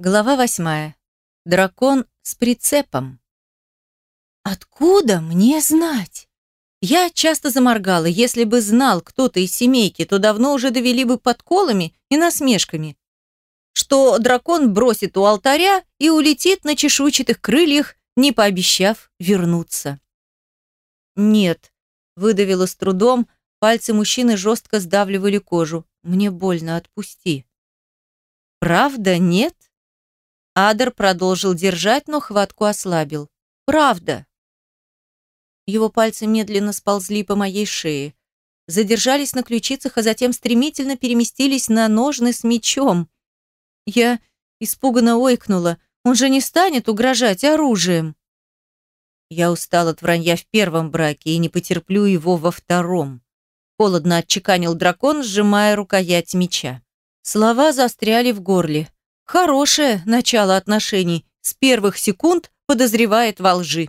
Глава восьмая. Дракон с прицепом. Откуда мне знать? Я часто заморгала. Если бы знал кто-то из семейки, то давно уже довели бы подколами и насмешками. Что дракон бросит у алтаря и улетит на чешуйчатых крыльях, не пообещав вернуться. «Нет», — выдавила с трудом, пальцы мужчины жестко сдавливали кожу. «Мне больно, отпусти». «Правда, нет?» Адер продолжил держать, но хватку ослабил. «Правда!» Его пальцы медленно сползли по моей шее, задержались на ключицах, а затем стремительно переместились на ножны с мечом. Я испуганно ойкнула. Он же не станет угрожать оружием. Я устал от вранья в первом браке и не потерплю его во втором. Холодно отчеканил дракон, сжимая рукоять меча. Слова застряли в горле. Хорошее начало отношений. С первых секунд подозревает во лжи.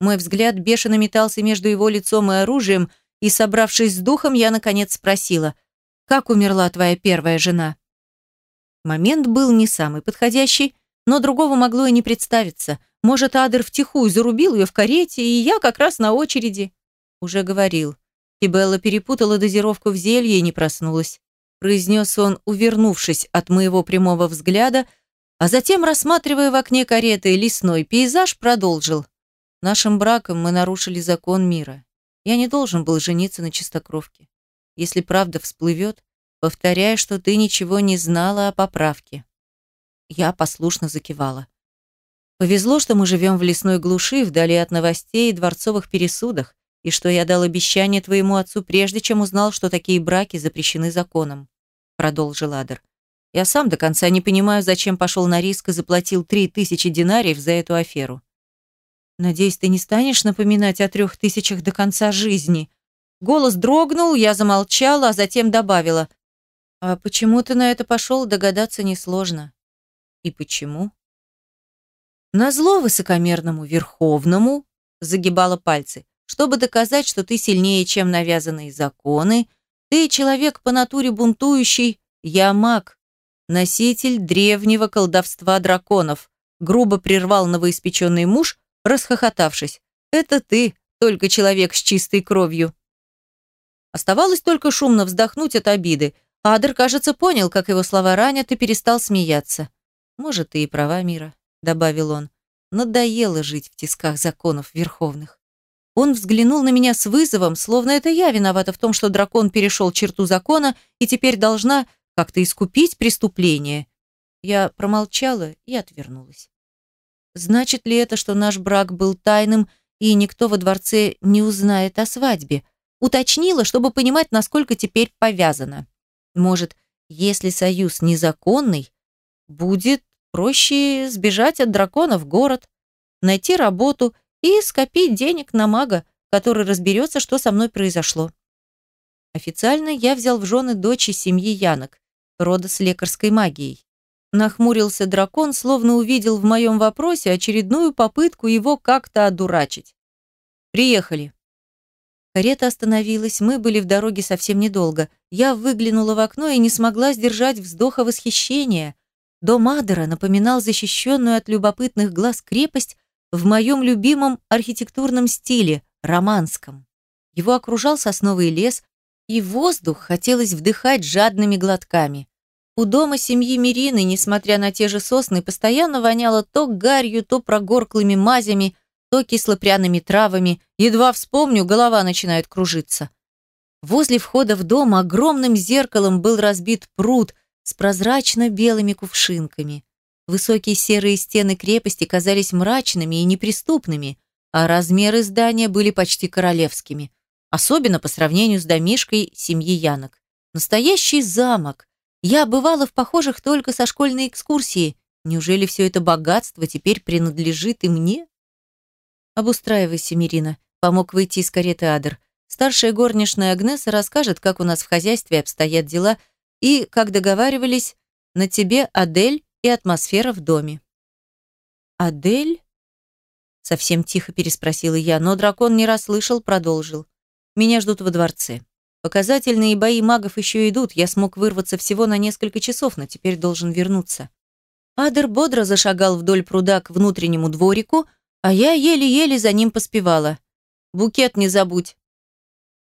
Мой взгляд бешено метался между его лицом и оружием, и, собравшись с духом, я, наконец, спросила, «Как умерла твоя первая жена?» Момент был не самый подходящий, но другого могло и не представиться. Может, Адер втихую зарубил ее в карете, и я как раз на очереди. Уже говорил. Кибелла перепутала дозировку в зелье и не проснулась произнес он, увернувшись от моего прямого взгляда, а затем, рассматривая в окне кареты лесной пейзаж, продолжил. Нашим браком мы нарушили закон мира. Я не должен был жениться на чистокровке. Если правда всплывет, повторяй, что ты ничего не знала о поправке. Я послушно закивала. Повезло, что мы живем в лесной глуши, вдали от новостей и дворцовых пересудах, и что я дал обещание твоему отцу, прежде чем узнал, что такие браки запрещены законом продолжил Адер. Я сам до конца не понимаю, зачем пошел на риск и заплатил три тысячи динариев за эту аферу. Надеюсь, ты не станешь напоминать о трех тысячах до конца жизни. Голос дрогнул, я замолчала, а затем добавила. А почему ты на это пошел, догадаться несложно. И почему? Назло высокомерному верховному загибала пальцы, чтобы доказать, что ты сильнее, чем навязанные законы, ты человек по натуре бунтующий, я маг, носитель древнего колдовства драконов, грубо прервал новоиспеченный муж, расхохотавшись. Это ты, только человек с чистой кровью. Оставалось только шумно вздохнуть от обиды. Адер, кажется, понял, как его слова ранят, и перестал смеяться. «Может, ты и права, Мира», — добавил он. «Надоело жить в тисках законов верховных». Он взглянул на меня с вызовом, словно это я виновата в том, что дракон перешел черту закона и теперь должна как-то искупить преступление. Я промолчала и отвернулась. Значит ли это, что наш брак был тайным, и никто во дворце не узнает о свадьбе? Уточнила, чтобы понимать, насколько теперь повязано. Может, если союз незаконный, будет проще сбежать от дракона в город, найти работу и скопить денег на мага, который разберется, что со мной произошло. Официально я взял в жены дочь семьи Янок, рода с лекарской магией. Нахмурился дракон, словно увидел в моем вопросе очередную попытку его как-то одурачить. «Приехали». Карета остановилась, мы были в дороге совсем недолго. Я выглянула в окно и не смогла сдержать вздоха восхищения. Дом Адера напоминал защищенную от любопытных глаз крепость, в моем любимом архитектурном стиле, романском. Его окружал сосновый лес, и воздух хотелось вдыхать жадными глотками. У дома семьи Мирины, несмотря на те же сосны, постоянно воняло то гарью, то прогорклыми мазями, то кислопряными травами. Едва вспомню, голова начинает кружиться. Возле входа в дом огромным зеркалом был разбит пруд с прозрачно-белыми кувшинками. Высокие серые стены крепости казались мрачными и неприступными, а размеры здания были почти королевскими, особенно по сравнению с домишкой семьи Янок. Настоящий замок. Я бывала в похожих только со школьной экскурсии. Неужели все это богатство теперь принадлежит и мне? Обустраивайся, Мирина, помог выйти из кареты Адер. Старшая горничная Агнеса расскажет, как у нас в хозяйстве обстоят дела, и, как договаривались, на тебе, Адель, и атмосфера в доме. «Адель?» Совсем тихо переспросила я, но дракон не расслышал, продолжил. «Меня ждут во дворце. Показательные бои магов еще идут, я смог вырваться всего на несколько часов, но теперь должен вернуться. Адер бодро зашагал вдоль пруда к внутреннему дворику, а я еле-еле за ним поспевала. «Букет не забудь!»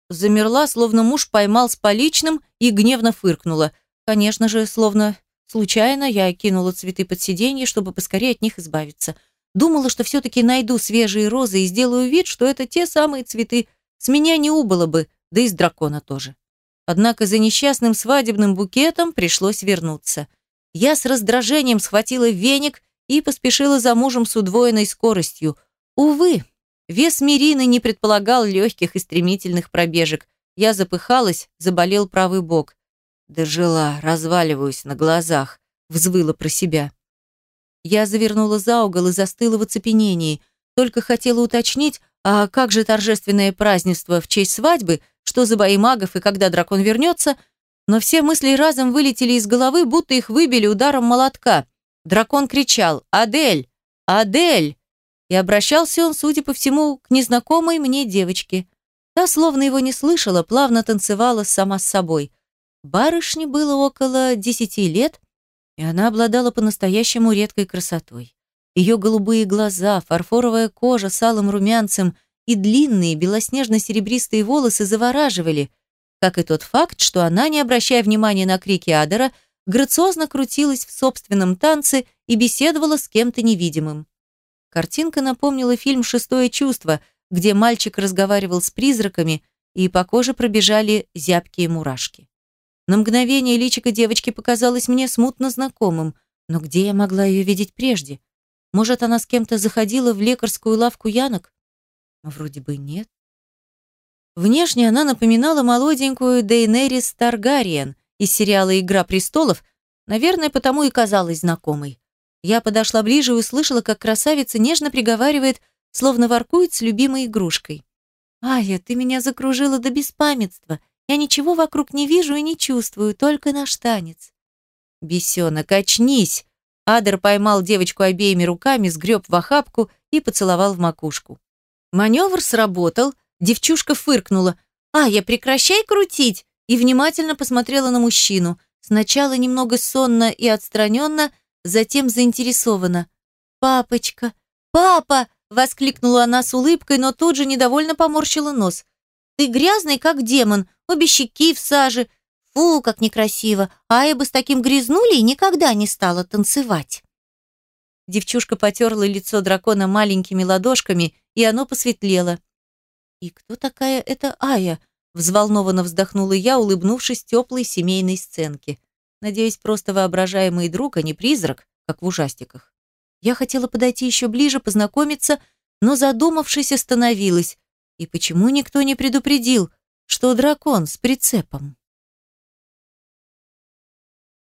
Замерла, словно муж поймал с поличным и гневно фыркнула. Конечно же, словно случайно я кинула цветы под сиденье, чтобы поскорее от них избавиться. Думала, что все-таки найду свежие розы и сделаю вид, что это те самые цветы. С меня не убыло бы, да и с дракона тоже. Однако за несчастным свадебным букетом пришлось вернуться. Я с раздражением схватила веник и поспешила за мужем с удвоенной скоростью. Увы, вес Мирины не предполагал легких и стремительных пробежек. Я запыхалась, заболел правый бок. Дожила, разваливаюсь на глазах, взвыла про себя. Я завернула за угол и застыла в оцепенении. Только хотела уточнить, а как же торжественное празднество в честь свадьбы, что за бои магов и когда дракон вернется, но все мысли разом вылетели из головы, будто их выбили ударом молотка. Дракон кричал «Адель! Адель!» И обращался он, судя по всему, к незнакомой мне девочке. Та, словно его не слышала, плавно танцевала сама с собой. Барышне было около десяти лет, и она обладала по-настоящему редкой красотой. Ее голубые глаза, фарфоровая кожа с алым румянцем и длинные белоснежно-серебристые волосы завораживали, как и тот факт, что она, не обращая внимания на крики Адера, грациозно крутилась в собственном танце и беседовала с кем-то невидимым. Картинка напомнила фильм «Шестое чувство», где мальчик разговаривал с призраками, и по коже пробежали зябкие мурашки. На мгновение личико девочки показалось мне смутно знакомым, но где я могла ее видеть прежде? Может, она с кем-то заходила в лекарскую лавку Янок? Вроде бы нет. Внешне она напоминала молоденькую Дейнерис Таргариен из сериала «Игра престолов», наверное, потому и казалась знакомой. Я подошла ближе и услышала, как красавица нежно приговаривает, словно воркует с любимой игрушкой. «Ая, ты меня закружила до беспамятства. Я ничего вокруг не вижу и не чувствую, только наш танец. Бесенок, очнись! Адер поймал девочку обеими руками, сгреб в охапку и поцеловал в макушку. Маневр сработал, девчушка фыркнула. «А, я прекращай крутить!» и внимательно посмотрела на мужчину. Сначала немного сонно и отстраненно, затем заинтересованно. «Папочка! Папа!» — воскликнула она с улыбкой, но тут же недовольно поморщила нос. «Ты грязный, как демон, обе щеки в саже. Фу, как некрасиво. А я бы с таким грязнули и никогда не стала танцевать. Девчушка потерла лицо дракона маленькими ладошками, и оно посветлело. «И кто такая эта Ая?» – взволнованно вздохнула я, улыбнувшись теплой семейной сценке. Надеюсь, просто воображаемый друг, а не призрак, как в ужастиках. Я хотела подойти еще ближе, познакомиться, но, задумавшись, остановилась. И почему никто не предупредил? Что дракон с прицепом.